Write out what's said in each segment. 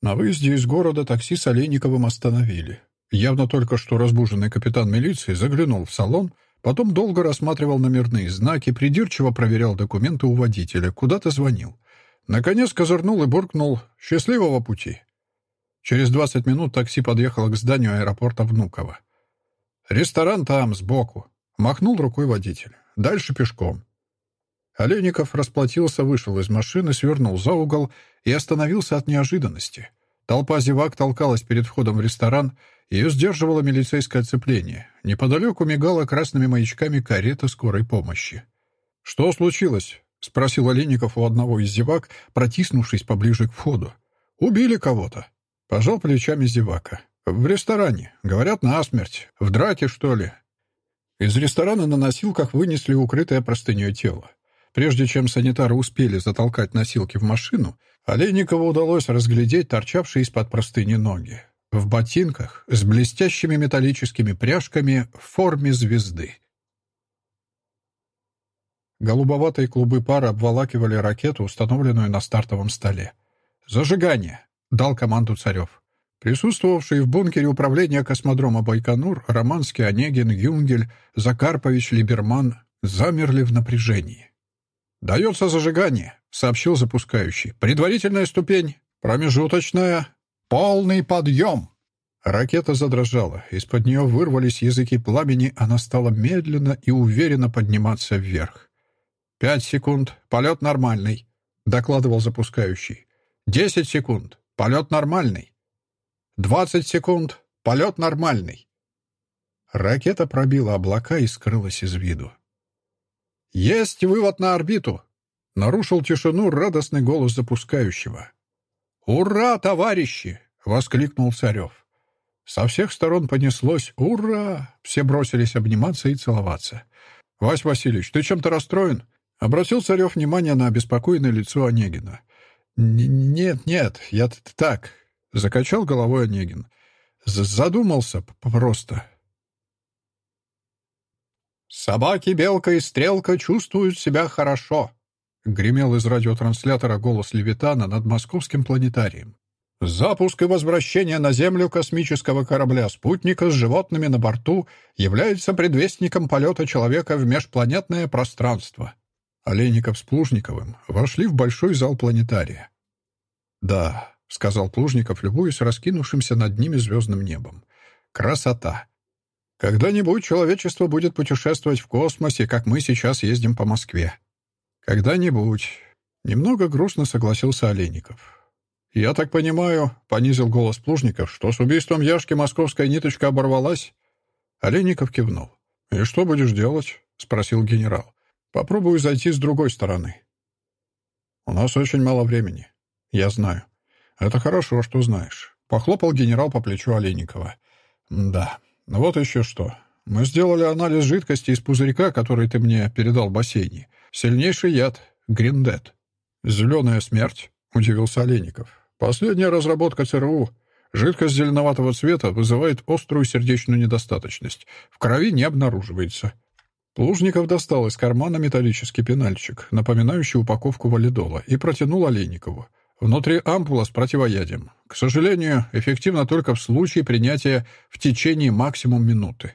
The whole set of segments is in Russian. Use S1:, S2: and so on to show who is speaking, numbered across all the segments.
S1: На выезде из города такси с Олейниковым остановили. Явно только что разбуженный капитан милиции заглянул в салон, потом долго рассматривал номерные знаки, придирчиво проверял документы у водителя, куда-то звонил. Наконец козырнул и буркнул «Счастливого пути!». Через 20 минут такси подъехало к зданию аэропорта Внуково. «Ресторан там, сбоку», — махнул рукой водитель. «Дальше пешком». Олейников расплатился, вышел из машины, свернул за угол и остановился от неожиданности. Толпа зевак толкалась перед входом в ресторан, ее сдерживало милицейское оцепление. Неподалеку мигала красными маячками карета скорой помощи. «Что случилось?» — спросил Олейников у одного из зевак, протиснувшись поближе к входу. «Убили кого-то». Пожал плечами зевака. «В ресторане. Говорят, насмерть. В драке, что ли?» Из ресторана на носилках вынесли укрытое простыней тело. Прежде чем санитары успели затолкать носилки в машину, Олейникову удалось разглядеть торчавшие из-под простыни ноги. В ботинках с блестящими металлическими пряжками в форме звезды. Голубоватые клубы пара обволакивали ракету, установленную на стартовом столе. «Зажигание!» — дал команду Царев. Присутствовавшие в бункере управления космодрома Байконур Романский, Онегин, Юнгель, Закарпович, Либерман замерли в напряжении. «Дается зажигание», — сообщил запускающий. «Предварительная ступень, промежуточная, полный подъем». Ракета задрожала, из-под нее вырвались языки пламени, она стала медленно и уверенно подниматься вверх. «Пять секунд, полет нормальный», — докладывал запускающий. «Десять секунд, полет нормальный». «Двадцать секунд, полет нормальный». Ракета пробила облака и скрылась из виду. «Есть вывод на орбиту!» — нарушил тишину радостный голос запускающего. «Ура, товарищи!» — воскликнул Царев. Со всех сторон понеслось «Ура!» Все бросились обниматься и целоваться. «Вась Васильевич, ты чем-то расстроен?» — обратил Царев внимание на обеспокоенное лицо Онегина. «Нет, нет, я так», — закачал головой Онегин. «Задумался просто». «Собаки, белка и стрелка чувствуют себя хорошо», — гремел из радиотранслятора голос Левитана над московским планетарием. «Запуск и возвращение на Землю космического корабля-спутника с животными на борту является предвестником полета человека в межпланетное пространство». Олейников с Плужниковым вошли в большой зал планетария. «Да», — сказал Плужников, любуясь раскинувшимся над ними звездным небом. «Красота! Когда-нибудь человечество будет путешествовать в космосе, как мы сейчас ездим по Москве. Когда-нибудь. Немного грустно согласился Олейников. «Я так понимаю», — понизил голос Плужников, «что с убийством Яшки московская ниточка оборвалась?» Олейников кивнул. «И что будешь делать?» — спросил генерал. «Попробую зайти с другой стороны». «У нас очень мало времени». «Я знаю». «Это хорошо, что знаешь», — похлопал генерал по плечу Олейникова. «Да, вот еще что. Мы сделали анализ жидкости из пузырька, который ты мне передал в бассейне. Сильнейший яд. Гриндет. Зеленая смерть, удивился Олейников. Последняя разработка ЦРУ. Жидкость зеленоватого цвета вызывает острую сердечную недостаточность. В крови не обнаруживается. Плужников достал из кармана металлический пенальчик, напоминающий упаковку валидола, и протянул Олейникову. Внутри ампула с противоядием. К сожалению, эффективно только в случае принятия в течение максимум минуты.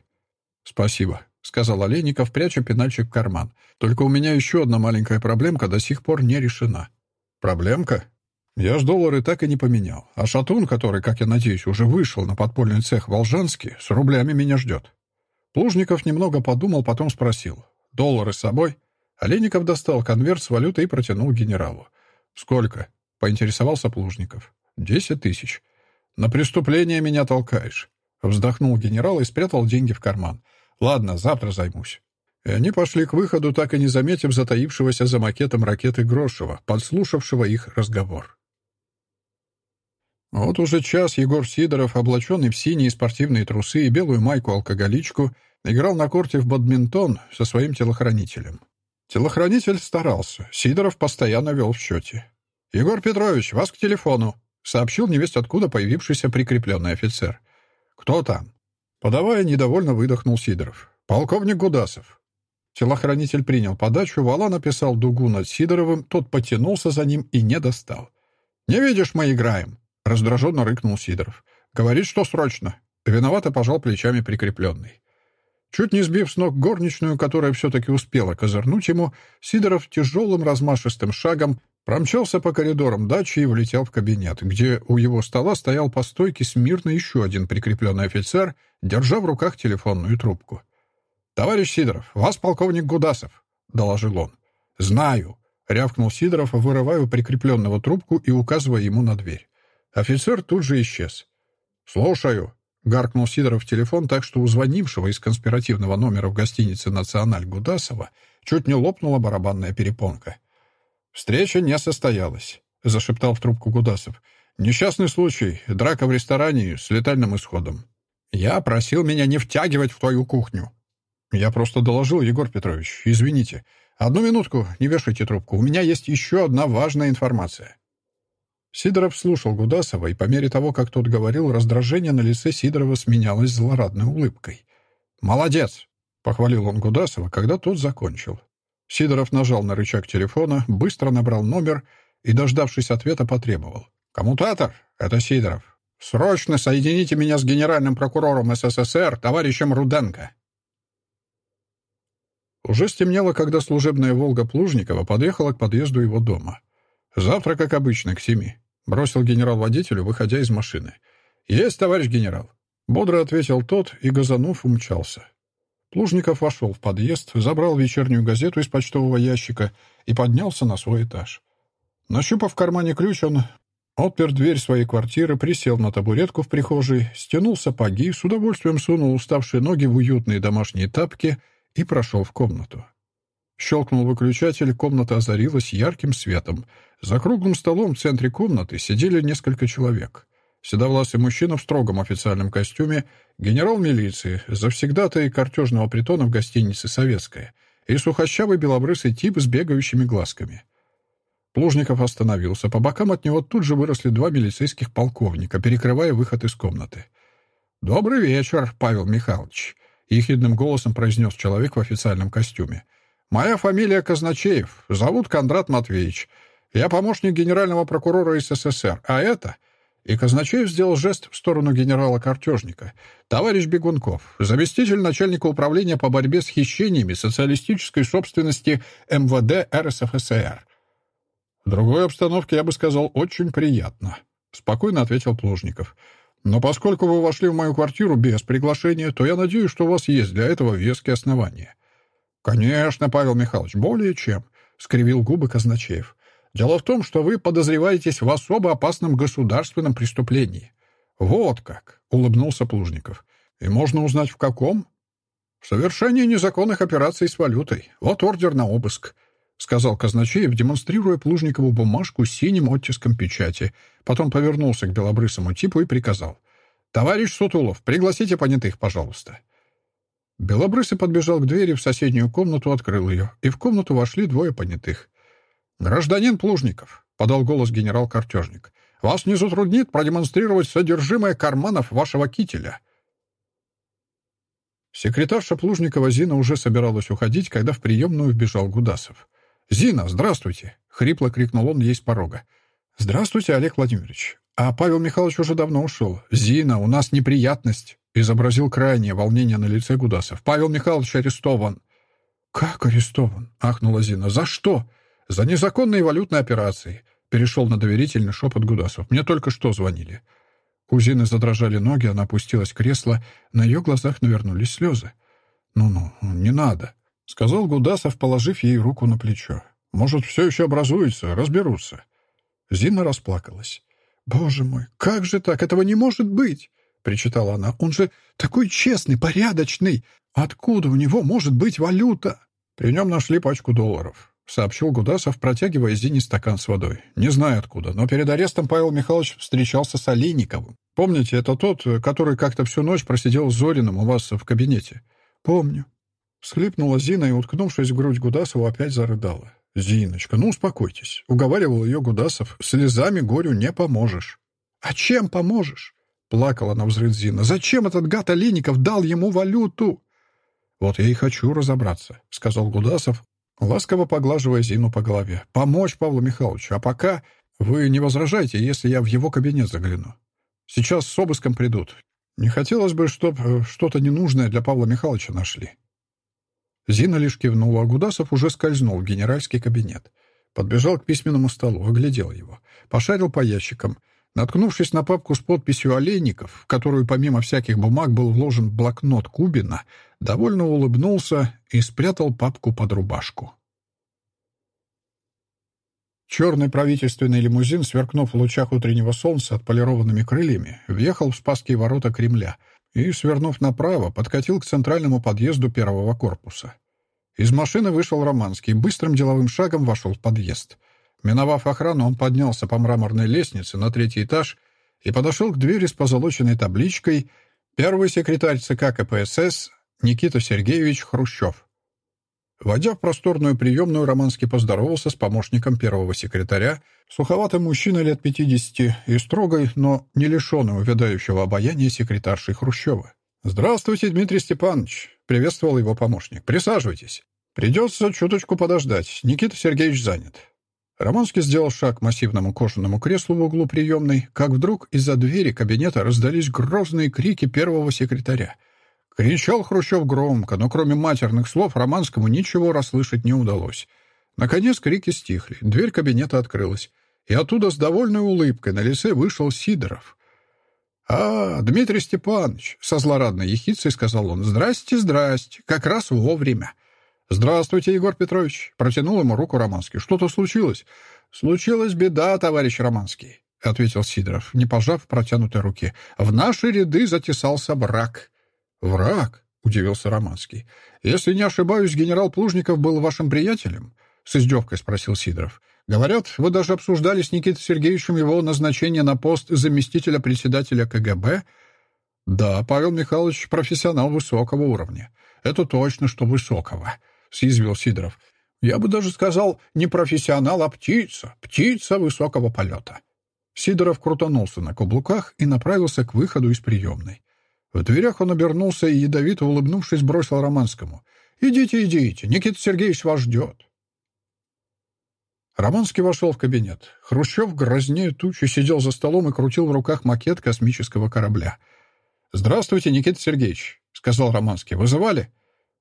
S1: «Спасибо», — сказал Олейников, пряча пенальчик в карман. «Только у меня еще одна маленькая проблемка до сих пор не решена». «Проблемка?» Я ж доллары так и не поменял. А Шатун, который, как я надеюсь, уже вышел на подпольный цех Волжанский, с рублями меня ждет. Плужников немного подумал, потом спросил. «Доллары с собой?» Олейников достал конверт с валютой и протянул генералу. «Сколько?» Поинтересовался Плужников. «Десять тысяч. На преступление меня толкаешь». Вздохнул генерал и спрятал деньги в карман. «Ладно, завтра займусь». И они пошли к выходу, так и не заметив затаившегося за макетом ракеты Грошева, подслушавшего их разговор. Вот уже час Егор Сидоров, облаченный в синие спортивные трусы и белую майку-алкоголичку, играл на корте в бадминтон со своим телохранителем. Телохранитель старался, Сидоров постоянно вел в счете. «Егор Петрович, вас к телефону», — сообщил невесть откуда появившийся прикрепленный офицер. «Кто там?» Подавая, недовольно выдохнул Сидоров. «Полковник Гудасов». Телохранитель принял подачу, Вала написал дугу над Сидоровым, тот потянулся за ним и не достал. «Не видишь, мы играем», — раздраженно рыкнул Сидоров. «Говорит, что срочно». Виновато пожал плечами прикрепленный. Чуть не сбив с ног горничную, которая все-таки успела козырнуть ему, Сидоров тяжелым размашистым шагом промчался по коридорам дачи и влетел в кабинет, где у его стола стоял по стойке смирно еще один прикрепленный офицер, держа в руках телефонную трубку. «Товарищ Сидоров, вас полковник Гудасов», — доложил он. «Знаю», — рявкнул Сидоров, вырывая у прикрепленного трубку и указывая ему на дверь. Офицер тут же исчез. «Слушаю», Гаркнул Сидоров в телефон так, что у звонившего из конспиративного номера в гостинице «Националь» Гудасова чуть не лопнула барабанная перепонка. «Встреча не состоялась», — зашептал в трубку Гудасов. «Несчастный случай, драка в ресторане с летальным исходом. Я просил меня не втягивать в твою кухню». «Я просто доложил, Егор Петрович. Извините. Одну минутку, не вешайте трубку. У меня есть еще одна важная информация». Сидоров слушал Гудасова, и по мере того, как тот говорил, раздражение на лице Сидорова сменялось злорадной улыбкой. «Молодец!» — похвалил он Гудасова, когда тот закончил. Сидоров нажал на рычаг телефона, быстро набрал номер и, дождавшись ответа, потребовал. «Коммутатор? Это Сидоров. Срочно соедините меня с генеральным прокурором СССР, товарищем Руденко». Уже стемнело, когда служебная «Волга» Плужникова подъехала к подъезду его дома. Завтра, как обычно, к семи. — бросил генерал водителю, выходя из машины. «Есть, товарищ генерал!» Бодро ответил тот и, газанув, умчался. Плужников вошел в подъезд, забрал вечернюю газету из почтового ящика и поднялся на свой этаж. Нащупав в кармане ключ, он отпер дверь своей квартиры, присел на табуретку в прихожей, стянул сапоги, с удовольствием сунул уставшие ноги в уютные домашние тапки и прошел в комнату. Щелкнул выключатель, комната озарилась ярким светом. За круглым столом в центре комнаты сидели несколько человек. Седовласый мужчина в строгом официальном костюме, генерал милиции, завсегдатый картежного притона в гостинице «Советская» и сухощавый белобрысый тип с бегающими глазками. Плужников остановился. По бокам от него тут же выросли два милицейских полковника, перекрывая выход из комнаты. «Добрый вечер, Павел Михайлович», — ехидным голосом произнес человек в официальном костюме. Моя фамилия Казначеев. Зовут Кондрат Матвеевич. Я помощник генерального прокурора СССР. А это...» И Казначеев сделал жест в сторону генерала-картежника. «Товарищ Бегунков, заместитель начальника управления по борьбе с хищениями социалистической собственности МВД РСФСР». «В другой обстановке, я бы сказал, очень приятно», — спокойно ответил Плужников. «Но поскольку вы вошли в мою квартиру без приглашения, то я надеюсь, что у вас есть для этого веские основания». «Конечно, Павел Михайлович, более чем», — скривил губы Казначеев. «Дело в том, что вы подозреваетесь в особо опасном государственном преступлении». «Вот как», — улыбнулся Плужников. «И можно узнать, в каком?» «В совершении незаконных операций с валютой. Вот ордер на обыск», — сказал Казначеев, демонстрируя Плужникову бумажку с синим оттиском печати. Потом повернулся к белобрысому типу и приказал. «Товарищ Сутулов, пригласите понятых, пожалуйста». Белобрысый подбежал к двери в соседнюю комнату, открыл ее, и в комнату вошли двое понятых. «Гражданин Плужников», — подал голос генерал-картежник, — «вас не затруднит продемонстрировать содержимое карманов вашего кителя». Секретарша Плужникова Зина уже собиралась уходить, когда в приемную вбежал Гудасов. «Зина, здравствуйте!» — хрипло крикнул он ей с порога. «Здравствуйте, Олег Владимирович. А Павел Михайлович уже давно ушел. Зина, у нас неприятность!» Изобразил крайнее волнение на лице Гудасов. «Павел Михайлович арестован». «Как арестован?» — ахнула Зина. «За что?» «За незаконные валютные операции», — перешел на доверительный шепот Гудасов. «Мне только что звонили». У Зины задрожали ноги, она опустилась в кресло, на ее глазах навернулись слезы. «Ну-ну, не надо», — сказал Гудасов, положив ей руку на плечо. «Может, все еще образуется, разберутся». Зина расплакалась. «Боже мой, как же так? Этого не может быть!» — причитала она. «Он же такой честный, порядочный! Откуда у него может быть валюта?» «При нем нашли пачку долларов», — сообщил Гудасов, протягивая Зине стакан с водой. «Не знаю откуда, но перед арестом Павел Михайлович встречался с Олейниковым. Помните, это тот, который как-то всю ночь просидел с Зориным у вас в кабинете?» «Помню». Всхлипнула Зина и, уткнувшись в грудь Гудасова, опять зарыдала. «Зиночка, ну успокойтесь», — уговаривал ее Гудасов. «Слезами горю не поможешь». «А чем поможешь?» Плакала на взрыв Зина. «Зачем этот гад Олейников дал ему валюту?» «Вот я и хочу разобраться», — сказал Гудасов, ласково поглаживая Зину по голове. «Помочь Павлу Михайловичу. А пока Вы не возражаете, если я в его кабинет загляну? Сейчас с обыском придут. Не хотелось бы, чтобы что-то ненужное для Павла Михайловича нашли». Зина лишь кивнула, а Гудасов уже скользнул в генеральский кабинет. Подбежал к письменному столу, оглядел его. Пошарил по ящикам. Наткнувшись на папку с подписью «Олейников», в которую помимо всяких бумаг был вложен блокнот Кубина, довольно улыбнулся и спрятал папку под рубашку. Черный правительственный лимузин, сверкнув в лучах утреннего солнца отполированными крыльями, въехал в Спасские ворота Кремля и, свернув направо, подкатил к центральному подъезду первого корпуса. Из машины вышел Романский, быстрым деловым шагом вошел в подъезд. Миновав охрану, он поднялся по мраморной лестнице на третий этаж и подошел к двери с позолоченной табличкой «Первый секретарь ЦК КПСС Никита Сергеевич Хрущев». Войдя в просторную приемную, Романский поздоровался с помощником первого секретаря, суховатым мужчиной лет 50 и строгой, но не лишенной увядающего обаяния секретаршей Хрущева. «Здравствуйте, Дмитрий Степанович!» — приветствовал его помощник. «Присаживайтесь. Придется чуточку подождать. Никита Сергеевич занят». Романский сделал шаг к массивному кожаному креслу в углу приемной, как вдруг из-за двери кабинета раздались грозные крики первого секретаря — Кричал Хрущев громко, но кроме матерных слов Романскому ничего расслышать не удалось. Наконец крики стихли, дверь кабинета открылась, и оттуда с довольной улыбкой на лице вышел Сидоров. «А, Дмитрий Степанович!» — со злорадной ехицей сказал он. «Здрасте, здрасте! Как раз вовремя!» «Здравствуйте, Егор Петрович!» — протянул ему руку Романский. «Что-то случилось?» «Случилась беда, товарищ Романский», — ответил Сидоров, не пожав протянутой руки. «В наши ряды затесался брак». «Враг?» — удивился Романский. «Если не ошибаюсь, генерал Плужников был вашим приятелем?» — с издевкой спросил Сидоров. «Говорят, вы даже обсуждали с Никитой Сергеевичем его назначение на пост заместителя председателя КГБ?» «Да, Павел Михайлович — профессионал высокого уровня. Это точно, что высокого», — съязвил Сидоров. «Я бы даже сказал, не профессионал, а птица, птица высокого полета». Сидоров крутанулся на каблуках и направился к выходу из приемной. В дверях он обернулся и, ядовито улыбнувшись, бросил Романскому. «Идите, идите, Никита Сергеевич вас ждет». Романский вошел в кабинет. Хрущев, грознее тучи, сидел за столом и крутил в руках макет космического корабля. «Здравствуйте, Никита Сергеевич», — сказал Романский. «Вызывали?»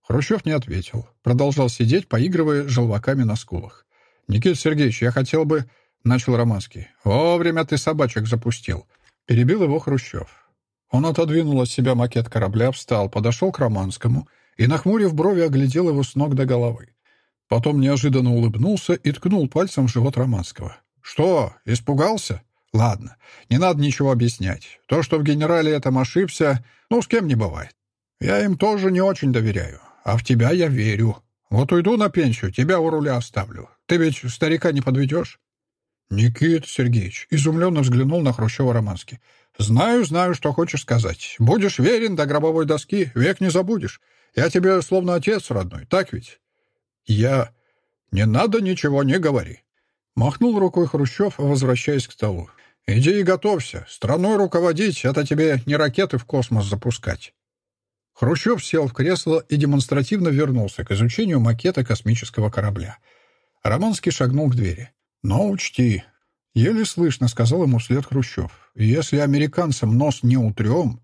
S1: Хрущев не ответил. Продолжал сидеть, поигрывая желваками на скулах. «Никита Сергеевич, я хотел бы...» — начал Романский. «Вовремя ты собачек запустил». Перебил его Хрущев. Он отодвинул от себя макет корабля, встал, подошел к Романскому и, нахмурив брови, оглядел его с ног до головы. Потом неожиданно улыбнулся и ткнул пальцем в живот Романского. «Что, испугался? Ладно, не надо ничего объяснять. То, что в генерале этом ошибся, ну, с кем не бывает. Я им тоже не очень доверяю, а в тебя я верю. Вот уйду на пенсию, тебя у руля оставлю. Ты ведь старика не подведешь?» Никита Сергеевич изумленно взглянул на Хрущева Романский. Знаю, знаю, что хочешь сказать. Будешь верен до гробовой доски, век не забудешь. Я тебе словно отец родной, так ведь? Я... Не надо ничего, не говори. Махнул рукой Хрущев, возвращаясь к столу. «Иди и готовься. Страной руководить — это тебе не ракеты в космос запускать». Хрущев сел в кресло и демонстративно вернулся к изучению макета космического корабля. Романский шагнул к двери. «Но учти, Еле слышно сказал ему вслед Хрущев. «Если американцам нос не утрем,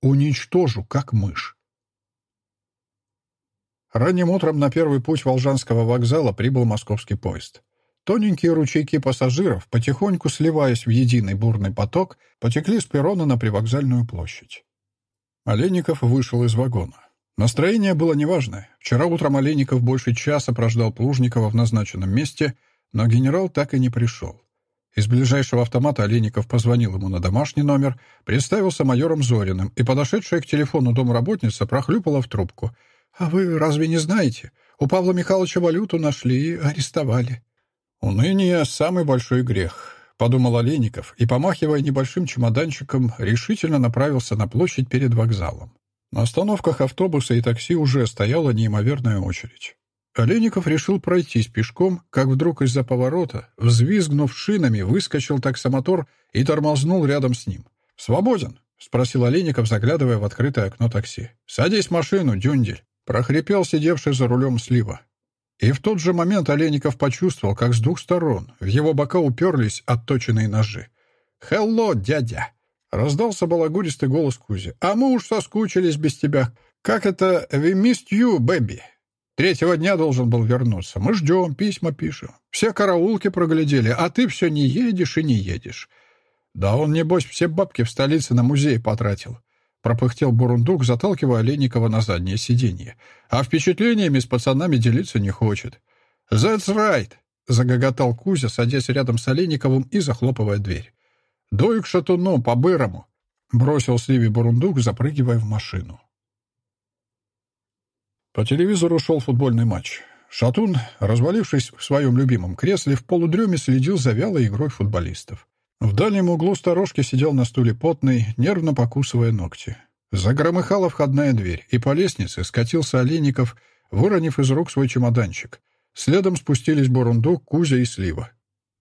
S1: уничтожу, как мышь». Ранним утром на первый путь Волжанского вокзала прибыл московский поезд. Тоненькие ручейки пассажиров, потихоньку сливаясь в единый бурный поток, потекли с перрона на привокзальную площадь. Олейников вышел из вагона. Настроение было неважное. Вчера утром Олейников больше часа прождал Плужникова в назначенном месте, но генерал так и не пришел. Из ближайшего автомата Олейников позвонил ему на домашний номер, представился майором Зориным, и подошедшая к телефону домработница прохлюпала в трубку. «А вы разве не знаете? У Павла Михайловича валюту нашли и арестовали». «Уныние — самый большой грех», — подумал Олейников, и, помахивая небольшим чемоданчиком, решительно направился на площадь перед вокзалом. На остановках автобуса и такси уже стояла неимоверная очередь. Олейников решил пройтись пешком, как вдруг из-за поворота, взвизгнув шинами, выскочил таксомотор и тормознул рядом с ним. «Свободен?» — спросил Олейников, заглядывая в открытое окно такси. «Садись в машину, дюндель!» — прохрипел сидевший за рулем слива. И в тот же момент Олейников почувствовал, как с двух сторон в его бока уперлись отточенные ножи. «Хелло, дядя!» — раздался балагуристый голос Кузи. «А мы уж соскучились без тебя. Как это «We missed you, baby»?» Третьего дня должен был вернуться. Мы ждем, письма пишем. Все караулки проглядели, а ты все не едешь и не едешь. Да он, небось, все бабки в столице на музей потратил. Пропыхтел Бурундук, заталкивая Олейникова на заднее сиденье. А впечатлениями с пацанами делиться не хочет. «That's right!» — загоготал Кузя, садясь рядом с Олейниковым и захлопывая дверь. «Дой к шатуну, по-бырому!» — бросил Сливи Бурундук, запрыгивая в машину. По телевизору шел футбольный матч. Шатун, развалившись в своем любимом кресле, в полудреме следил за вялой игрой футболистов. В дальнем углу сторожки сидел на стуле потный, нервно покусывая ногти. Загромыхала входная дверь, и по лестнице скатился Олейников, выронив из рук свой чемоданчик. Следом спустились Бурундук, Кузя и Слива.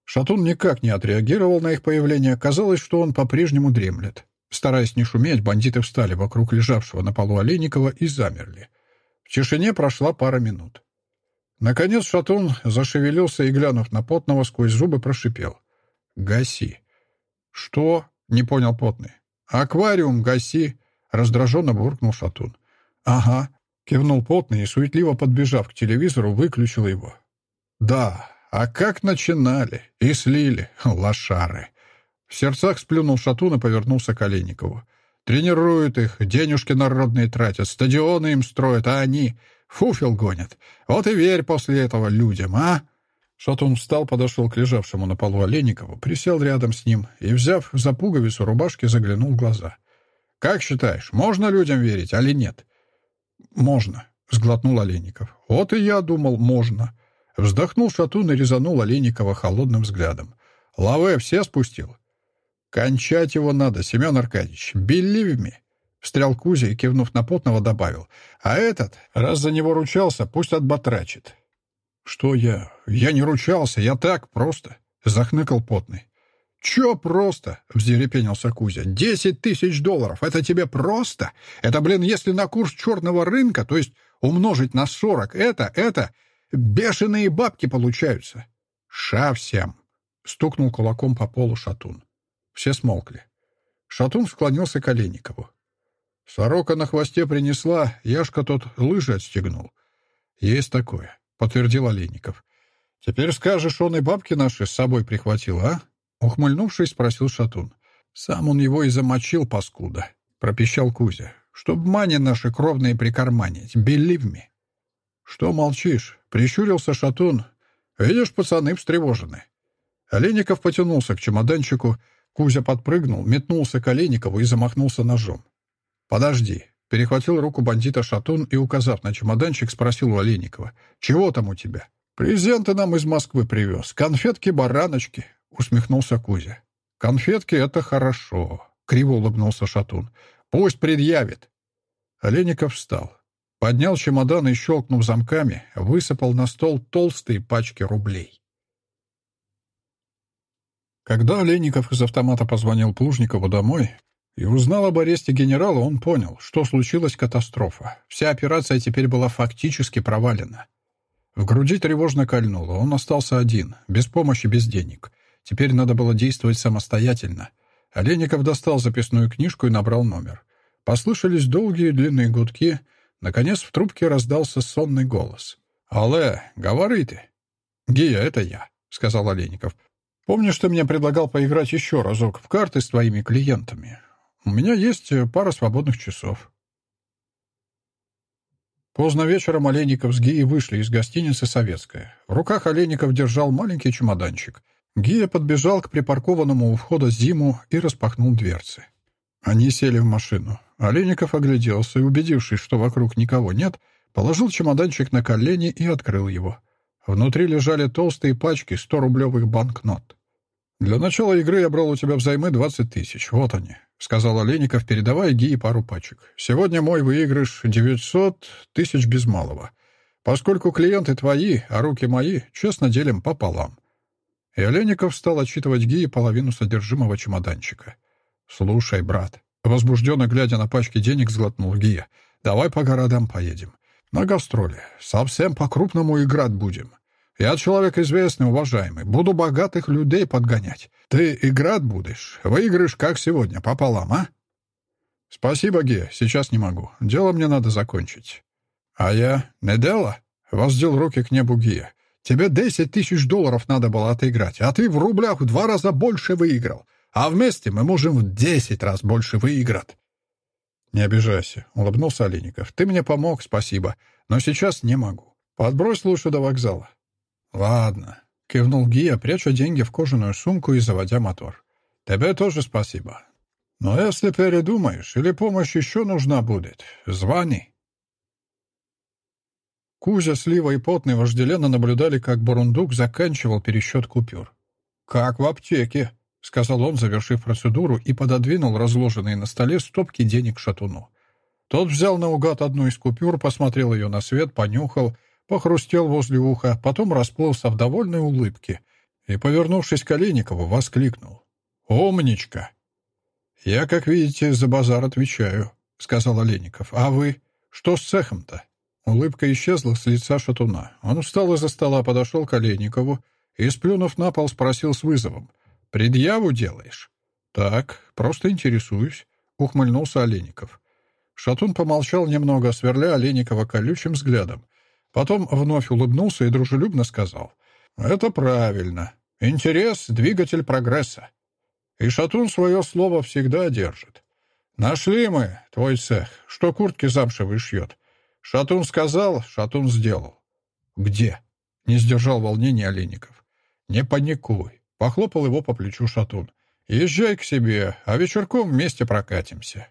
S1: Шатун никак не отреагировал на их появление, казалось, что он по-прежнему дремлет. Стараясь не шуметь, бандиты встали вокруг лежавшего на полу Олейникова и замерли. В тишине прошла пара минут. Наконец Шатун зашевелился и, глянув на Потного, сквозь зубы прошипел. «Гаси». «Что?» — не понял Потный. «Аквариум гаси», — раздраженно буркнул Шатун. «Ага», — кивнул Потный и, суетливо подбежав к телевизору, выключил его. «Да, а как начинали? И слили, лошары!» В сердцах сплюнул Шатун и повернулся к Олейникову. Тренируют их, денежки народные тратят, стадионы им строят, а они фуфел гонят. Вот и верь после этого людям, а?» Шатун встал, подошел к лежавшему на полу Олейникову, присел рядом с ним и, взяв за пуговицу рубашки, заглянул в глаза. «Как считаешь, можно людям верить, али нет?» «Можно», — сглотнул Олейников. «Вот и я думал, можно». Вздохнул Шатун и резанул Олейникова холодным взглядом. «Лаве все спустил?» «Кончать его надо, Семен Аркадьевич. Believe me!» Встрял Кузя и, кивнув на потного, добавил. «А этот, раз за него ручался, пусть отбатрачит». «Что я? Я не ручался, я так, просто!» — захныкал потный. «Чё просто?» — взерепенился Кузя. «Десять тысяч долларов! Это тебе просто? Это, блин, если на курс черного рынка, то есть умножить на сорок, это, это... Бешеные бабки получаются!» «Ша всем!» — стукнул кулаком по полу шатун. Все смолкли. Шатун склонился к Олейникову. «Сорока на хвосте принесла, Яшка тот лыжи отстегнул». «Есть такое», — подтвердил Олейников. «Теперь скажешь, он и бабки наши с собой прихватил, а?» Ухмыльнувшись, спросил Шатун. «Сам он его и замочил, паскуда», — пропищал Кузя. «Чтоб мани наши кровные прикарманить, believe me». «Что молчишь?» — прищурился Шатун. «Видишь, пацаны встревожены». Олейников потянулся к чемоданчику, Кузя подпрыгнул, метнулся к Олейникову и замахнулся ножом. «Подожди!» — перехватил руку бандита Шатун и, указав на чемоданчик, спросил у Олейникова. «Чего там у тебя?» «Презенты нам из Москвы привез. Конфетки-бараночки», — усмехнулся Кузя. «Конфетки — это хорошо», — криво улыбнулся Шатун. «Пусть предъявит». Олейников встал. Поднял чемодан и, щелкнув замками, высыпал на стол толстые пачки рублей. Когда Олейников из автомата позвонил Плужникову домой и узнал об аресте генерала, он понял, что случилась катастрофа. Вся операция теперь была фактически провалена. В груди тревожно кольнуло. Он остался один, без помощи, без денег. Теперь надо было действовать самостоятельно. Олейников достал записную книжку и набрал номер. Послышались долгие длинные гудки. Наконец в трубке раздался сонный голос. «Алле, говори ты». «Гия, это я», — сказал Олейников. Помнишь, ты мне предлагал поиграть еще разок в карты с твоими клиентами? У меня есть э, пара свободных часов. Поздно вечером Олейников с Гией вышли из гостиницы «Советская». В руках Олейников держал маленький чемоданчик. Гия подбежал к припаркованному у входа Зиму и распахнул дверцы. Они сели в машину. Олейников огляделся и, убедившись, что вокруг никого нет, положил чемоданчик на колени и открыл его. Внутри лежали толстые пачки 100-рублевых банкнот. «Для начала игры я брал у тебя взаймы 20 тысяч. Вот они», — сказал Олейников, передавая Гии пару пачек. «Сегодня мой выигрыш 900 тысяч без малого. Поскольку клиенты твои, а руки мои, честно делим пополам». И Олейников стал отчитывать Гии половину содержимого чемоданчика. «Слушай, брат», — возбужденно глядя на пачки денег, сглотнул Гия, — «давай по городам поедем. На гастроли. Совсем по-крупному играть будем. Я человек известный, уважаемый. Буду богатых людей подгонять. Ты играть будешь? Выиграешь, как сегодня, пополам, а? Спасибо, Ге, сейчас не могу. Дело мне надо закончить. А я? Не дело? Воздел руки к небу Гия. Тебе десять тысяч долларов надо было отыграть, а ты в рублях в два раза больше выиграл. А вместе мы можем в десять раз больше выиграть. «Не обижайся», — улыбнулся Олейников. «Ты мне помог, спасибо, но сейчас не могу. Подбрось лучше до вокзала». «Ладно», — кивнул Гия, пряча деньги в кожаную сумку и заводя мотор. «Тебе тоже спасибо. Но если передумаешь или помощь еще нужна будет, звони». Кузя, Слива и Потный вожделенно наблюдали, как Бурундук заканчивал пересчет купюр. «Как в аптеке», — сказал он, завершив процедуру, и пододвинул разложенные на столе стопки денег шатуну. Тот взял наугад одну из купюр, посмотрел ее на свет, понюхал, похрустел возле уха, потом расплылся в довольной улыбке и, повернувшись к Олейникову, воскликнул. «Умничка!» «Я, как видите, за базар отвечаю», — сказал Олейников. «А вы? Что с цехом-то?» Улыбка исчезла с лица шатуна. Он встал из-за стола, подошел к Олейникову и, сплюнув на пол, спросил с вызовом. «Предъяву делаешь?» «Так, просто интересуюсь», — ухмыльнулся Олейников. Шатун помолчал немного, сверля Олейникова колючим взглядом. Потом вновь улыбнулся и дружелюбно сказал. «Это правильно. Интерес — двигатель прогресса. И Шатун свое слово всегда держит. Нашли мы твой цех, что куртки замшевые шьет. Шатун сказал, Шатун сделал. Где? Не сдержал волнения Олейников. Не паникуй. Похлопал его по плечу Шатун. «Езжай к себе, а вечерком вместе прокатимся».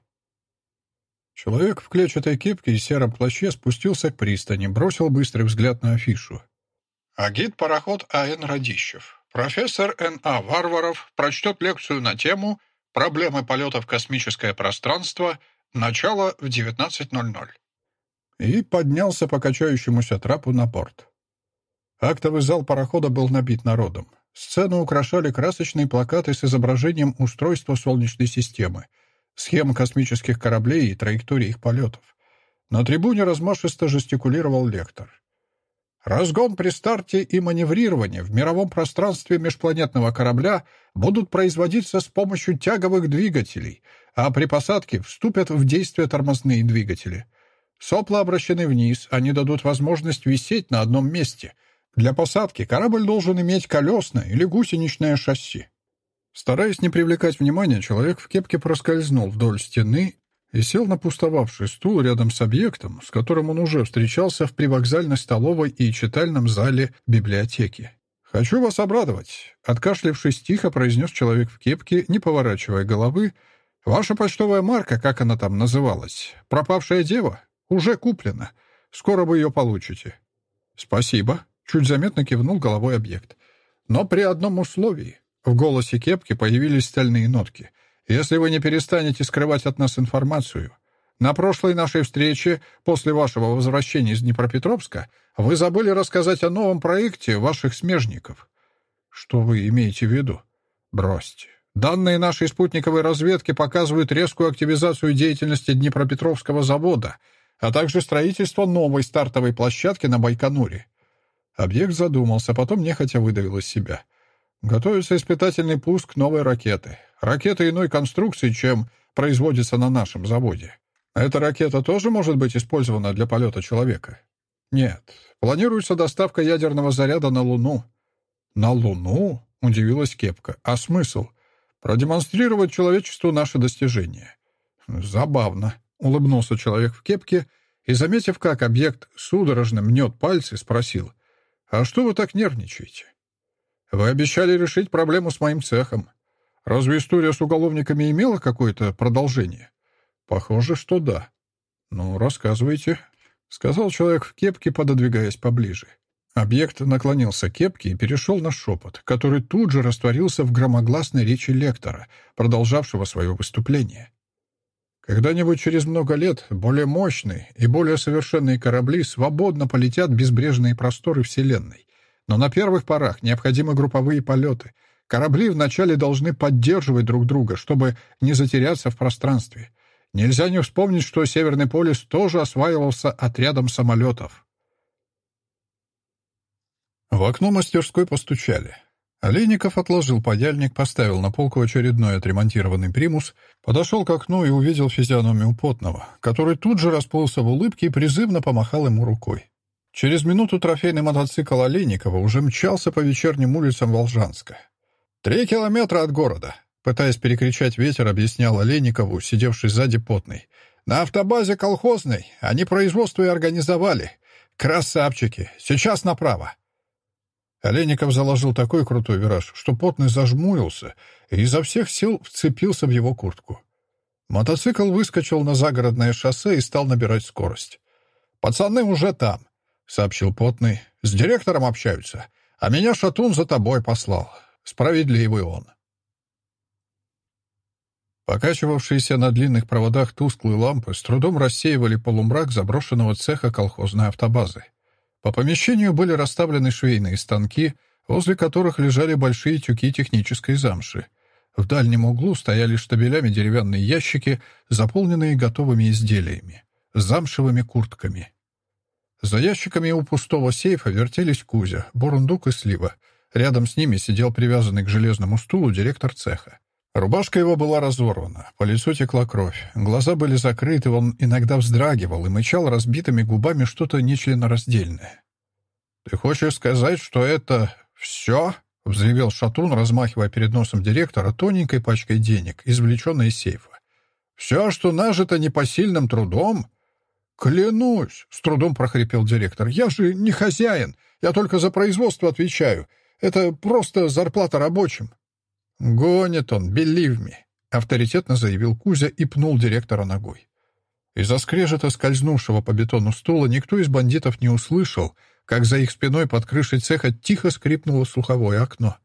S1: Человек в клетчатой кепке и сером плаще спустился к пристани, бросил быстрый взгляд на афишу. Агит-пароход А.Н. Радищев. Профессор Н.А. Варваров прочтет лекцию на тему «Проблемы полета в космическое пространство. Начало в 19.00». И поднялся по качающемуся трапу на порт. Актовый зал парохода был набит народом. Сцену украшали красочные плакаты с изображением устройства Солнечной системы, схем космических кораблей и траекторий их полетов. На трибуне размашисто жестикулировал лектор. Разгон при старте и маневрирование в мировом пространстве межпланетного корабля будут производиться с помощью тяговых двигателей, а при посадке вступят в действие тормозные двигатели. Сопла обращены вниз, они дадут возможность висеть на одном месте — для посадки корабль должен иметь колесное или гусеничное шасси. Стараясь не привлекать внимания, человек в кепке проскользнул вдоль стены и сел на пустовавший стул рядом с объектом, с которым он уже встречался в привокзальной столовой и читальном зале библиотеки. «Хочу вас обрадовать», — откашлившись тихо, произнес человек в кепке, не поворачивая головы. «Ваша почтовая марка, как она там называлась, пропавшая дева, уже куплена. Скоро вы ее получите». «Спасибо», Чуть заметно кивнул головой объект. Но при одном условии. В голосе кепки появились стальные нотки. Если вы не перестанете скрывать от нас информацию. На прошлой нашей встрече, после вашего возвращения из Днепропетровска, вы забыли рассказать о новом проекте ваших смежников. Что вы имеете в виду? Бросьте. Данные нашей спутниковой разведки показывают резкую активизацию деятельности Днепропетровского завода, а также строительство новой стартовой площадки на Байконуре. Объект задумался, потом нехотя выдавил из себя. Готовится испытательный пуск новой ракеты. Ракета иной конструкции, чем производится на нашем заводе. Эта ракета тоже может быть использована для полета человека? Нет. Планируется доставка ядерного заряда на Луну. На Луну? Удивилась Кепка. А смысл? Продемонстрировать человечеству наши достижения. Забавно. Улыбнулся человек в кепке и, заметив, как объект судорожно мнет пальцы, спросил. «А что вы так нервничаете?» «Вы обещали решить проблему с моим цехом. Разве история с уголовниками имела какое-то продолжение?» «Похоже, что да». «Ну, рассказывайте», — сказал человек в кепке, пододвигаясь поближе. Объект наклонился к кепке и перешел на шепот, который тут же растворился в громогласной речи лектора, продолжавшего свое выступление. Когда-нибудь через много лет более мощные и более совершенные корабли свободно полетят безбрежные просторы Вселенной. Но на первых порах необходимы групповые полеты. Корабли вначале должны поддерживать друг друга, чтобы не затеряться в пространстве. Нельзя не вспомнить, что Северный полюс тоже осваивался отрядом самолетов. В окно мастерской постучали. Олейников отложил паяльник, поставил на полку очередной отремонтированный примус, подошел к окну и увидел физиономию потного, который тут же расплылся в улыбке и призывно помахал ему рукой. Через минуту трофейный мотоцикл Олейникова уже мчался по вечерним улицам Волжанска. «Три километра от города», — пытаясь перекричать ветер, объяснял Олейникову, сидевший сзади потный. «На автобазе колхозной они производство и организовали. Красавчики! Сейчас направо!» Олейников заложил такой крутой вираж, что потный зажмурился и изо всех сил вцепился в его куртку. Мотоцикл выскочил на загородное шоссе и стал набирать скорость. «Пацаны уже там», — сообщил потный. «С директором общаются, а меня Шатун за тобой послал. Справедливый он». Покачивавшиеся на длинных проводах тусклые лампы с трудом рассеивали полумрак заброшенного цеха колхозной автобазы. По помещению были расставлены швейные станки, возле которых лежали большие тюки технической замши. В дальнем углу стояли штабелями деревянные ящики, заполненные готовыми изделиями, замшевыми куртками. За ящиками у пустого сейфа вертелись Кузя, Бурундук и Слива. Рядом с ними сидел привязанный к железному стулу директор цеха. Рубашка его была разорвана, по лицу текла кровь, глаза были закрыты, он иногда вздрагивал и мычал разбитыми губами что-то нечленораздельное. «Ты хочешь сказать, что это все?» — взревел Шатун, размахивая перед носом директора тоненькой пачкой денег, извлеченной из сейфа. «Все, что нажито непосильным трудом?» «Клянусь!» — с трудом прохрипел директор. «Я же не хозяин, я только за производство отвечаю. Это просто зарплата рабочим». «Гонит он, believe me», — авторитетно заявил Кузя и пнул директора ногой. Из-за скрежета скользнувшего по бетону стула никто из бандитов не услышал, как за их спиной под крышей цеха тихо скрипнуло слуховое окно.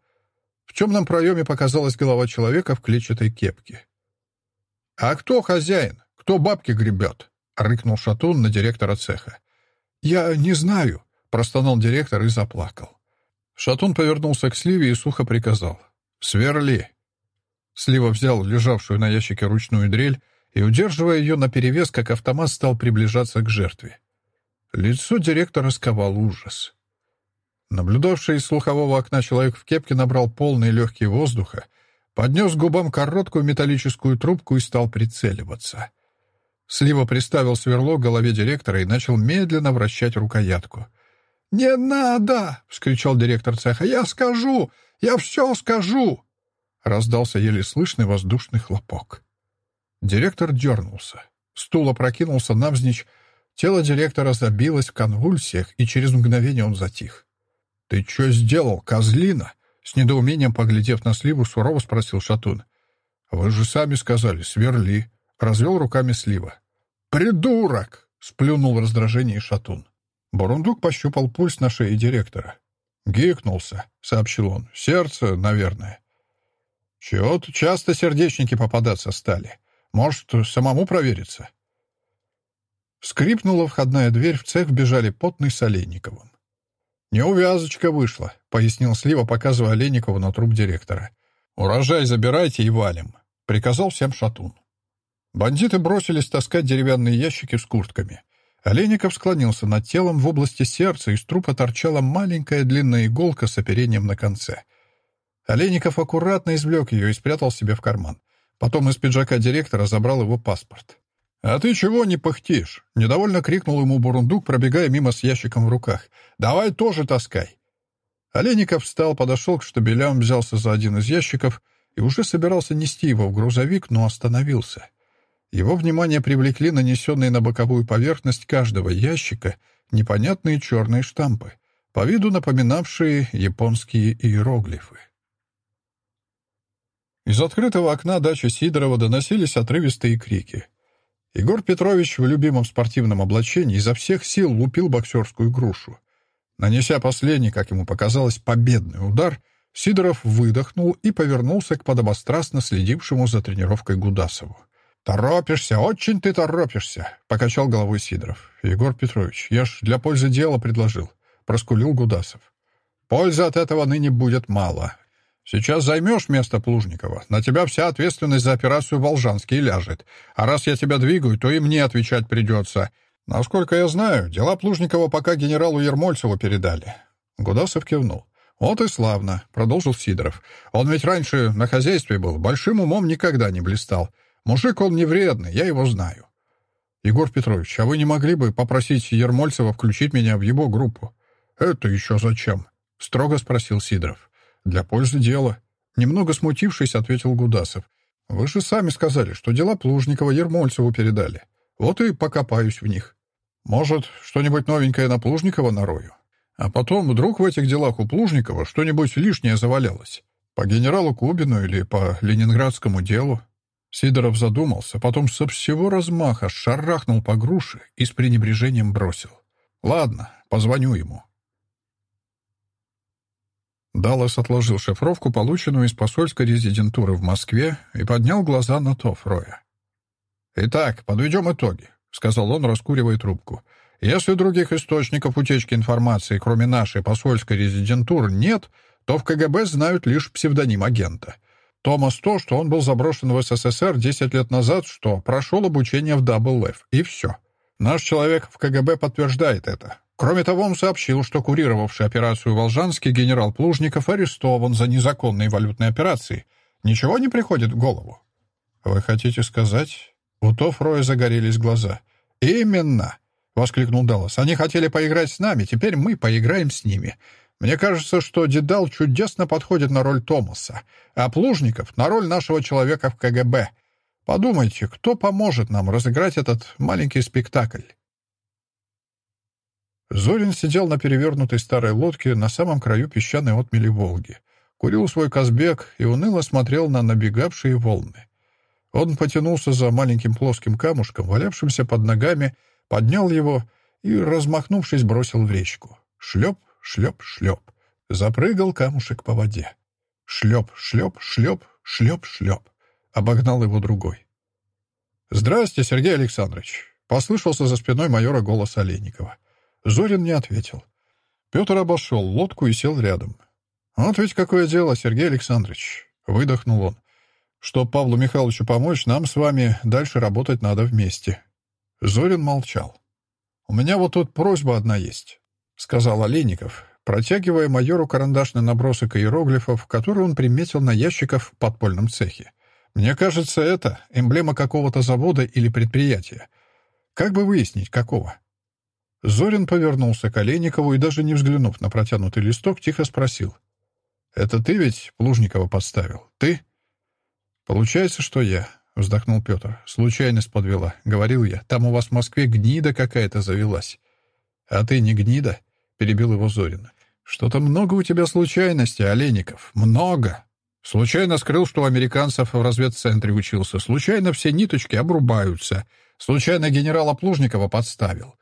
S1: В темном проеме показалась голова человека в клетчатой кепке. «А кто хозяин? Кто бабки гребет?» — рыкнул Шатун на директора цеха. «Я не знаю», — простонал директор и заплакал. Шатун повернулся к Сливе и сухо приказал. «Сверли!» Слива взял лежавшую на ящике ручную дрель и, удерживая ее наперевес, как автомат, стал приближаться к жертве. Лицо директора сковал ужас. Наблюдавший из слухового окна человек в кепке набрал полные легкие воздуха, поднес губам короткую металлическую трубку и стал прицеливаться. Слива приставил сверло к голове директора и начал медленно вращать рукоятку. «Не надо!» — вскричал директор цеха. «Я скажу! Я все скажу!» Раздался еле слышный воздушный хлопок. Директор дернулся. Стул опрокинулся навзничь. Тело директора забилось в конвульсиях, и через мгновение он затих. «Ты что сделал, козлина?» С недоумением, поглядев на сливу, сурово спросил Шатун. «Вы же сами сказали, сверли!» Развел руками слива. «Придурок!» — сплюнул в раздражении Шатун. Бурундук пощупал пульс на шее директора. «Гикнулся», — сообщил он. «Сердце, наверное». «Чего-то часто сердечники попадаться стали. Может, самому провериться?» Скрипнула входная дверь, в цех бежали потный с Олейниковым. «Неувязочка вышла», — пояснил Слива, показывая Олейникову на труп директора. «Урожай забирайте и валим», — приказал всем Шатун. Бандиты бросились таскать деревянные ящики с куртками. Олейников склонился над телом, в области сердца из трупа торчала маленькая длинная иголка с оперением на конце. Олейников аккуратно извлек ее и спрятал себе в карман. Потом из пиджака директора забрал его паспорт. «А ты чего не пыхтишь?» — недовольно крикнул ему Бурундук, пробегая мимо с ящиком в руках. «Давай тоже таскай!» Олейников встал, подошел к штабелям, взялся за один из ящиков и уже собирался нести его в грузовик, но остановился. Его внимание привлекли нанесенные на боковую поверхность каждого ящика непонятные черные штампы, по виду напоминавшие японские иероглифы. Из открытого окна дачи Сидорова доносились отрывистые крики. Егор Петрович в любимом спортивном облачении изо всех сил лупил боксерскую грушу. Нанеся последний, как ему показалось, победный удар, Сидоров выдохнул и повернулся к подобострастно следившему за тренировкой Гудасову. «Торопишься, очень ты торопишься», — покачал головой Сидоров. «Егор Петрович, я ж для пользы дела предложил», — проскулил Гудасов. «Пользы от этого ныне будет мало. Сейчас займешь место Плужникова, на тебя вся ответственность за операцию Волжанский ляжет. А раз я тебя двигаю, то и мне отвечать придется. Насколько я знаю, дела Плужникова пока генералу Ермольцеву передали». Гудасов кивнул. «Вот и славно», — продолжил Сидоров. «Он ведь раньше на хозяйстве был, большим умом никогда не блистал. Мужик он не вредный, я его знаю». «Егор Петрович, а вы не могли бы попросить Ермольцева включить меня в его группу?» «Это еще зачем?» — строго спросил Сидоров. «Для пользы дела». Немного смутившись, ответил Гудасов. «Вы же сами сказали, что дела Плужникова Ермольцеву передали. Вот и покопаюсь в них. Может, что-нибудь новенькое на Плужникова нарою? А потом вдруг в этих делах у Плужникова что-нибудь лишнее завалялось. По генералу Кубину или по ленинградскому делу?» Сидоров задумался, потом со всего размаха шарахнул по груше и с пренебрежением бросил. «Ладно, позвоню ему». Даллас отложил шифровку, полученную из посольской резидентуры в Москве, и поднял глаза на Тофроя. «Итак, подведем итоги», — сказал он, раскуривая трубку. «Если других источников утечки информации, кроме нашей посольской резидентуры, нет, то в КГБ знают лишь псевдоним агента. Томас то, что он был заброшен в СССР 10 лет назад, что прошел обучение в WF, и все. Наш человек в КГБ подтверждает это. Кроме того, он сообщил, что курировавший операцию «Волжанский» генерал Плужников арестован за незаконные валютные операции. Ничего не приходит в голову? Вы хотите сказать? У Тофроя загорелись глаза. «Именно!» — воскликнул Даллас. «Они хотели поиграть с нами, теперь мы поиграем с ними. Мне кажется, что Дедал чудесно подходит на роль Томаса, а Плужников — на роль нашего человека в КГБ. Подумайте, кто поможет нам разыграть этот маленький спектакль?» Зорин сидел на перевернутой старой лодке на самом краю песчаной отмели Волги, курил свой казбек и уныло смотрел на набегавшие волны. Он потянулся за маленьким плоским камушком, валявшимся под ногами, поднял его и, размахнувшись, бросил в речку. Шлеп, шлеп, шлеп. Запрыгал камушек по воде. Шлеп, шлеп, шлеп, шлеп, шлеп. Обогнал его другой. «Здрасте, Сергей Александрович!» — послышался за спиной майора голос Олейникова. Зорин не ответил. Петр обошел лодку и сел рядом. «Вот ведь какое дело, Сергей Александрович!» — выдохнул он. «Что Павлу Михайловичу помочь, нам с вами дальше работать надо вместе». Зорин молчал. «У меня вот тут просьба одна есть», — сказал Олейников, протягивая майору карандашный набросок иероглифов, который он приметил на ящиках в подпольном цехе. «Мне кажется, это эмблема какого-то завода или предприятия. Как бы выяснить, какого?» Зорин повернулся к Олейникову и, даже не взглянув на протянутый листок, тихо спросил. «Это ты ведь Плужникова подставил? Ты?» «Получается, что я», — вздохнул Петр. «Случайность подвела. Говорил я, там у вас в Москве гнида какая-то завелась». «А ты не гнида?» — перебил его Зорин. «Что-то много у тебя случайностей, Олейников. Много!» Случайно скрыл, что у американцев в разведцентре учился. Случайно все ниточки обрубаются. Случайно генерала Плужникова подставил.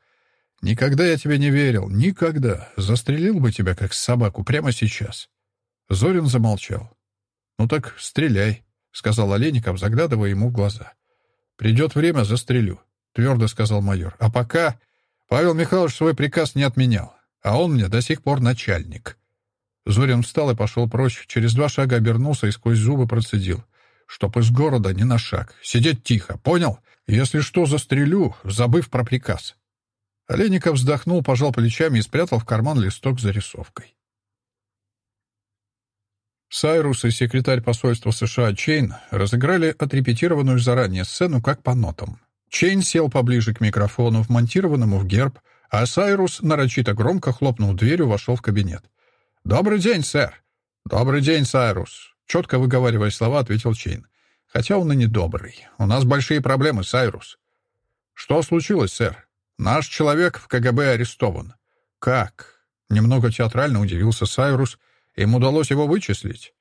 S1: Никогда я тебе не верил. Никогда. Застрелил бы тебя, как собаку, прямо сейчас. Зорин замолчал. «Ну так стреляй», — сказал Олейников, заглядывая ему в глаза. «Придет время, застрелю», — твердо сказал майор. «А пока Павел Михайлович свой приказ не отменял, а он мне до сих пор начальник». Зорин встал и пошел прочь, через два шага обернулся и сквозь зубы процедил. «Чтоб из города ни на шаг. Сидеть тихо, понял? Если что, застрелю, забыв про приказ». Олейников вздохнул, пожал плечами и спрятал в карман листок с зарисовкой. Сайрус и секретарь посольства США Чейн разыграли отрепетированную заранее сцену как по нотам. Чейн сел поближе к микрофону, вмонтированному в герб, а Сайрус нарочито громко хлопнул дверью, вошел в кабинет. «Добрый день, сэр!» «Добрый день, Сайрус!» Четко выговаривая слова, ответил Чейн. «Хотя он и не добрый. У нас большие проблемы, Сайрус». «Что случилось, сэр?» Наш человек в КГБ арестован. Как? Немного театрально удивился Сайрус. Им удалось его вычислить.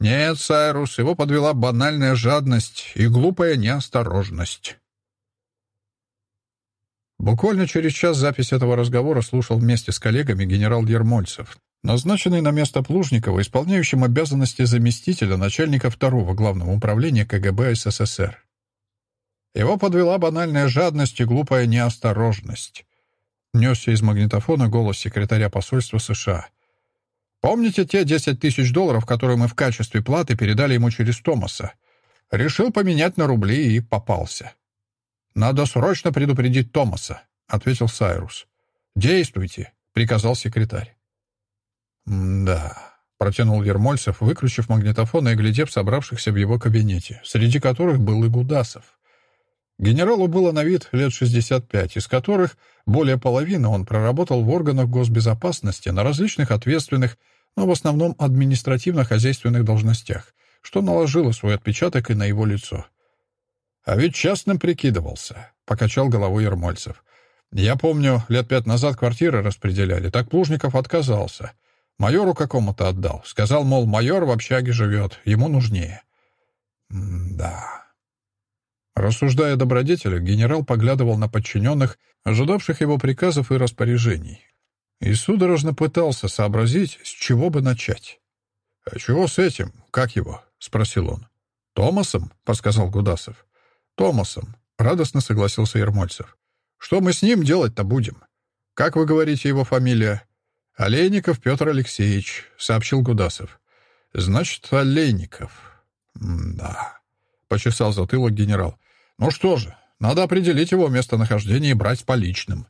S1: Нет, Сайрус, его подвела банальная жадность и глупая неосторожность. Буквально через час запись этого разговора слушал вместе с коллегами генерал Ермольцев, назначенный на место Плужникова, исполняющим обязанности заместителя начальника второго главного управления КГБ СССР. Его подвела банальная жадность и глупая неосторожность. Несся из магнитофона голос секретаря посольства США. Помните те 10 тысяч долларов, которые мы в качестве платы передали ему через Томаса? Решил поменять на рубли и попался. «Надо срочно предупредить Томаса», — ответил Сайрус. «Действуйте», — приказал секретарь. «Да», — протянул Ермольцев, выключив магнитофон и оглядев собравшихся в его кабинете, среди которых был и Гудасов. Генералу было на вид лет 65, из которых более половины он проработал в органах госбезопасности на различных ответственных, но в основном административно-хозяйственных должностях, что наложило свой отпечаток и на его лицо. «А ведь частным прикидывался», — покачал головой Ермольцев. «Я помню, лет пять назад квартиры распределяли, так Плужников отказался. Майору какому-то отдал. Сказал, мол, майор в общаге живет, ему нужнее». «Да...» Рассуждая о добродетелях, генерал поглядывал на подчиненных, ожидавших его приказов и распоряжений. И судорожно пытался сообразить, с чего бы начать. «А чего с этим? Как его?» — спросил он. «Томасом?» — подсказал Гудасов. «Томасом», — радостно согласился Ермольцев. «Что мы с ним делать-то будем? Как вы говорите его фамилия?» «Олейников Петр Алексеевич», — сообщил Гудасов. «Значит, Олейников». «Да», — почесал затылок генерал. «Ну что же, надо определить его местонахождение и брать по личным».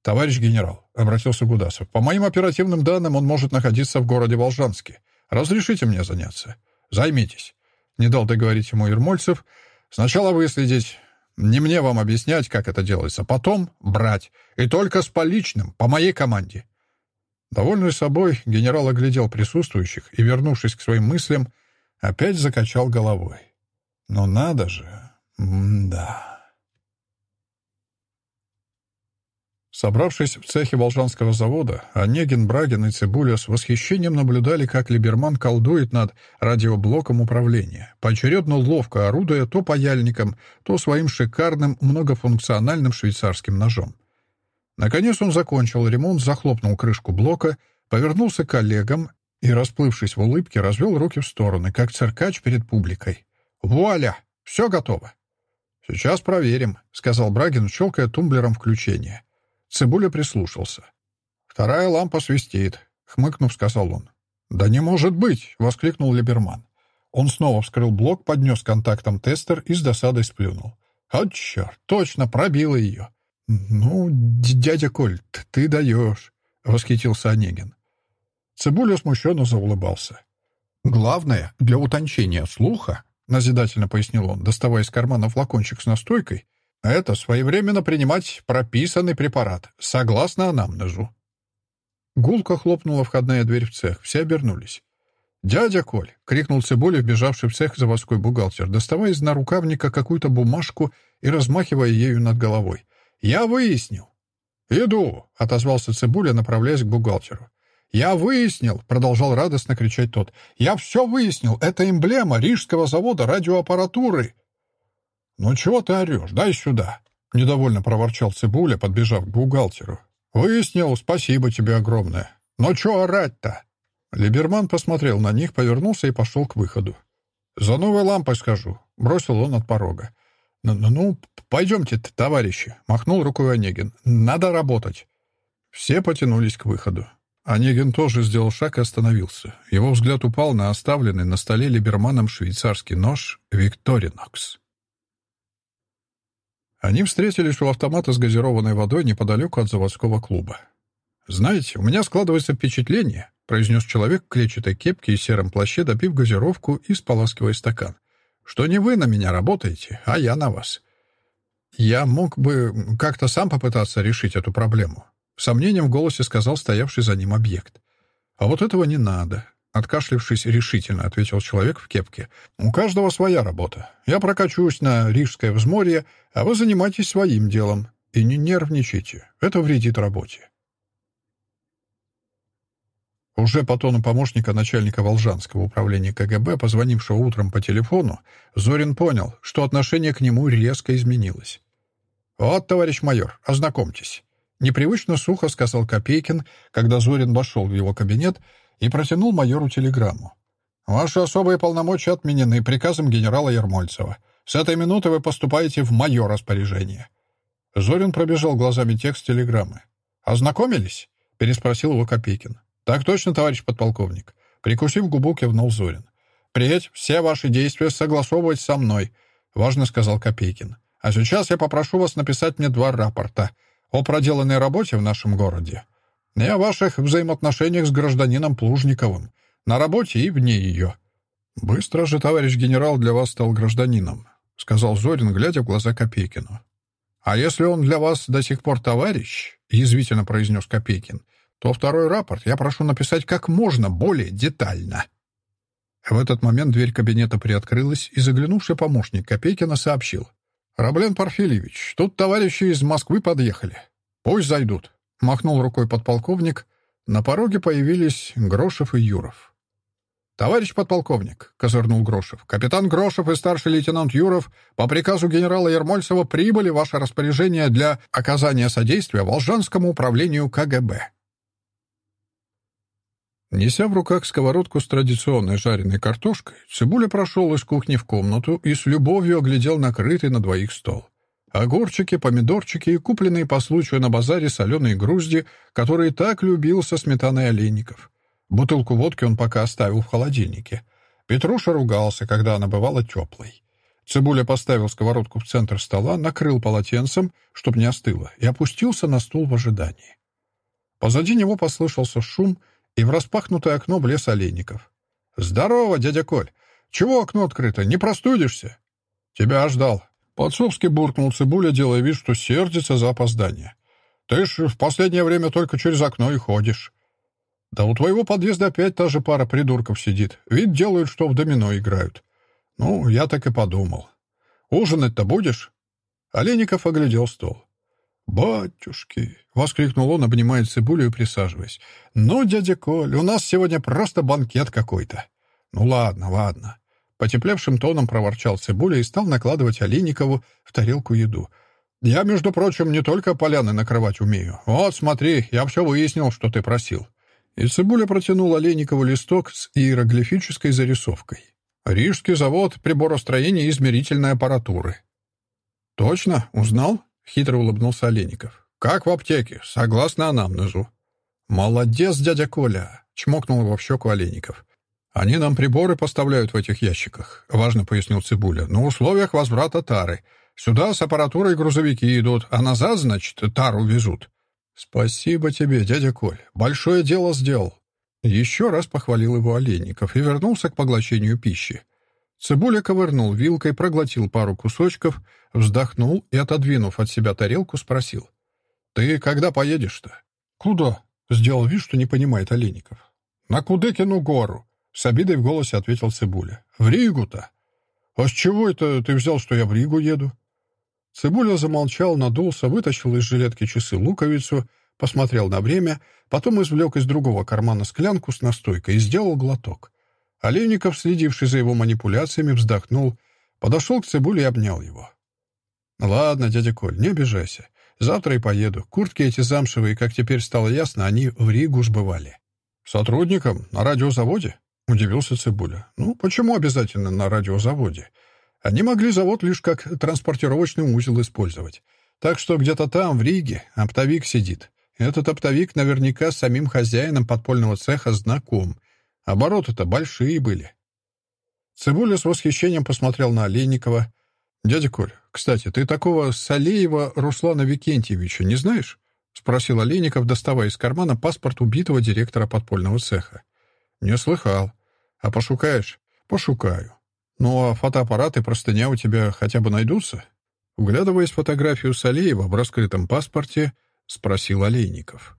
S1: «Товарищ генерал», — обратился Гудасов, — «по моим оперативным данным он может находиться в городе Волжанске. Разрешите мне заняться? Займитесь». Не дал договорить ему Ермольцев. «Сначала выследить. Не мне вам объяснять, как это делается. Потом брать. И только с поличным, по моей команде». Довольный собой, генерал оглядел присутствующих и, вернувшись к своим мыслям, опять закачал головой. «Но надо же! М-да...» Собравшись в цехе Волжанского завода, Онегин, Брагин и Цибуля с восхищением наблюдали, как Либерман колдует над радиоблоком управления, поочередно ловко орудуя то паяльником, то своим шикарным многофункциональным швейцарским ножом. Наконец он закончил ремонт, захлопнул крышку блока, повернулся к коллегам и, расплывшись в улыбке, развел руки в стороны, как циркач перед публикой. «Вуаля! Все готово!» «Сейчас проверим», — сказал Брагин, щелкая тумблером включения. Цибуля прислушался. «Вторая лампа свистит», — хмыкнув, сказал он. «Да не может быть!» — воскликнул Либерман. Он снова вскрыл блок, поднес контактом тестер и с досадой сплюнул. «От черт! Точно, пробило ее!» «Ну, дядя Коль, ты даешь!» — восхитился Онегин. Цибуля смущенно заулыбался. «Главное, для утончения слуха, — назидательно пояснил он, доставая из кармана флакончик с настойкой, это своевременно принимать прописанный препарат, согласно анамнезу. Гулко хлопнула входная дверь в цех. Все обернулись. «Дядя Коль!» — крикнул Цибуля, вбежавший в цех заводской бухгалтер, доставая из нарукавника какую-то бумажку и размахивая ею над головой. «Я выяснил!» «Иду!» — отозвался Цибуля, направляясь к бухгалтеру. «Я выяснил!» — продолжал радостно кричать тот. «Я все выяснил! Это эмблема Рижского завода радиоаппаратуры!» «Ну чего ты орешь? Дай сюда!» — недовольно проворчал Цибуля, подбежав к бухгалтеру. «Выяснил, спасибо тебе огромное. Но чё орать-то?» Либерман посмотрел на них, повернулся и пошел к выходу. «За новой лампой скажу», — бросил он от порога. «Ну, ну пойдемте, товарищи», — махнул рукой Онегин. «Надо работать». Все потянулись к выходу. Онегин тоже сделал шаг и остановился. Его взгляд упал на оставленный на столе Либерманом швейцарский нож «Викторинокс». Они встретились у автомата с газированной водой неподалеку от заводского клуба. «Знаете, у меня складывается впечатление», — произнес человек в клетчатой кепке и сером плаще, допив газировку и споласкивая стакан, «что не вы на меня работаете, а я на вас. Я мог бы как-то сам попытаться решить эту проблему», — сомнением в голосе сказал стоявший за ним объект. «А вот этого не надо. Откашлившись решительно, ответил человек в кепке. «У каждого своя работа. Я прокачусь на Рижское взморье, а вы занимайтесь своим делом. И не нервничайте. Это вредит работе». Уже по тону помощника начальника Волжанского управления КГБ, позвонившего утром по телефону, Зорин понял, что отношение к нему резко изменилось. «Вот, товарищ майор, ознакомьтесь». Непривычно сухо сказал Копейкин, когда Зорин вошел в его кабинет — и протянул майору телеграмму. «Ваши особые полномочия отменены приказом генерала Ермольцева. С этой минуты вы поступаете в мое распоряжение». Зорин пробежал глазами текст телеграммы. «Ознакомились?» — переспросил его Копейкин. «Так точно, товарищ подполковник», — прикусив губу, кивнул Зорин. «Впредь все ваши действия согласовывать со мной», — важно сказал Копейкин. «А сейчас я попрошу вас написать мне два рапорта о проделанной работе в нашем городе и о ваших взаимоотношениях с гражданином Плужниковым на работе и вне ее». «Быстро же, товарищ генерал, для вас стал гражданином», — сказал Зорин, глядя в глаза Копейкину. «А если он для вас до сих пор товарищ», — язвительно произнес Копейкин, то второй рапорт я прошу написать как можно более детально. В этот момент дверь кабинета приоткрылась, и заглянувший помощник Копейкина сообщил. «Раблен Порфильевич, тут товарищи из Москвы подъехали. Пусть зайдут», — махнул рукой подполковник. На пороге появились Грошев и Юров. «Товарищ подполковник», — козырнул Грошев, — «капитан Грошев и старший лейтенант Юров по приказу генерала Ермольцева прибыли в ваше распоряжение для оказания содействия Волжанскому управлению КГБ». Неся в руках сковородку с традиционной жареной картошкой, Цибуля прошел из кухни в комнату и с любовью оглядел накрытый на двоих стол. Огурчики, помидорчики и купленные по случаю на базаре соленые грузди, которые так любил со сметаной олейников. Бутылку водки он пока оставил в холодильнике. Петруша ругался, когда она бывала теплой. Цибуля поставил сковородку в центр стола, накрыл полотенцем, чтобы не остыло, и опустился на стул в ожидании. Позади него послышался шум — и в распахнутое окно влез Олейников. «Здорово, дядя Коль! Чего окно открыто? Не простудишься?» «Тебя ждал». Подсовски буркнул Цибуля, делая вид, что сердится за опоздание. «Ты ж в последнее время только через окно и ходишь». «Да у твоего подъезда опять та же пара придурков сидит. Вид делают, что в домино играют». «Ну, я так и подумал». «Ужинать-то будешь?» Олейников оглядел стол. «Батюшки!» — воскликнул он, обнимая цибулю и присаживаясь. «Ну, дядя Коль, у нас сегодня просто банкет какой-то». «Ну ладно, ладно». Потеплевшим тоном проворчал цибуля и стал накладывать Олейникову в тарелку еду. «Я, между прочим, не только поляны накрывать умею. Вот, смотри, я все выяснил, что ты просил». И цибуля протянул Олейникову листок с иероглифической зарисовкой. «Рижский завод приборостроения и измерительной аппаратуры». «Точно? Узнал?» — хитро улыбнулся Олейников. «Как в аптеке, согласно анамнезу». «Молодец, дядя Коля!» — чмокнул его в щеку Олейников. «Они нам приборы поставляют в этих ящиках», — важно пояснил Цибуля. «На условиях возврата тары. Сюда с аппаратурой грузовики идут, а назад, значит, тару везут». «Спасибо тебе, дядя Коль. Большое дело сделал». Еще раз похвалил его Олейников и вернулся к поглощению пищи. Цибуля ковырнул вилкой, проглотил пару кусочков, вздохнул и, отодвинув от себя тарелку, спросил. «Ты когда поедешь-то?» «Куда?» — сделал вид, что не понимает Олейников. «На Кудыкину гору», — с обидой в голосе ответил Цибуля. «В Ригу-то?» «А с чего это ты взял, что я в Ригу еду?» Цибуля замолчал, надулся, вытащил из жилетки часы луковицу, посмотрел на время, потом извлек из другого кармана склянку с настойкой и сделал глоток. Олейников, следивший за его манипуляциями, вздохнул, подошел к Цибуле и обнял его. «Ладно, дядя Коль, не обижайся. Завтра и поеду. Куртки эти замшевые, как теперь стало ясно, они в Ригу сбывали». «Сотрудникам? На радиозаводе?» — удивился Цибуля. «Ну, почему обязательно на радиозаводе? Они могли завод лишь как транспортировочный узел использовать. Так что где-то там, в Риге, оптовик сидит. Этот оптовик наверняка с самим хозяином подпольного цеха знаком — Обороты-то большие были. Цибуля с восхищением посмотрел на Олейникова. «Дядя Коль, кстати, ты такого Салеева Руслана Викентьевича не знаешь?» — спросил Олейников, доставая из кармана паспорт убитого директора подпольного цеха. «Не слыхал. А пошукаешь?» «Пошукаю. Ну, а фотоаппарат и простыня у тебя хотя бы найдутся?» Углядываясь фотографию Салеева в раскрытом паспорте, спросил Олейников.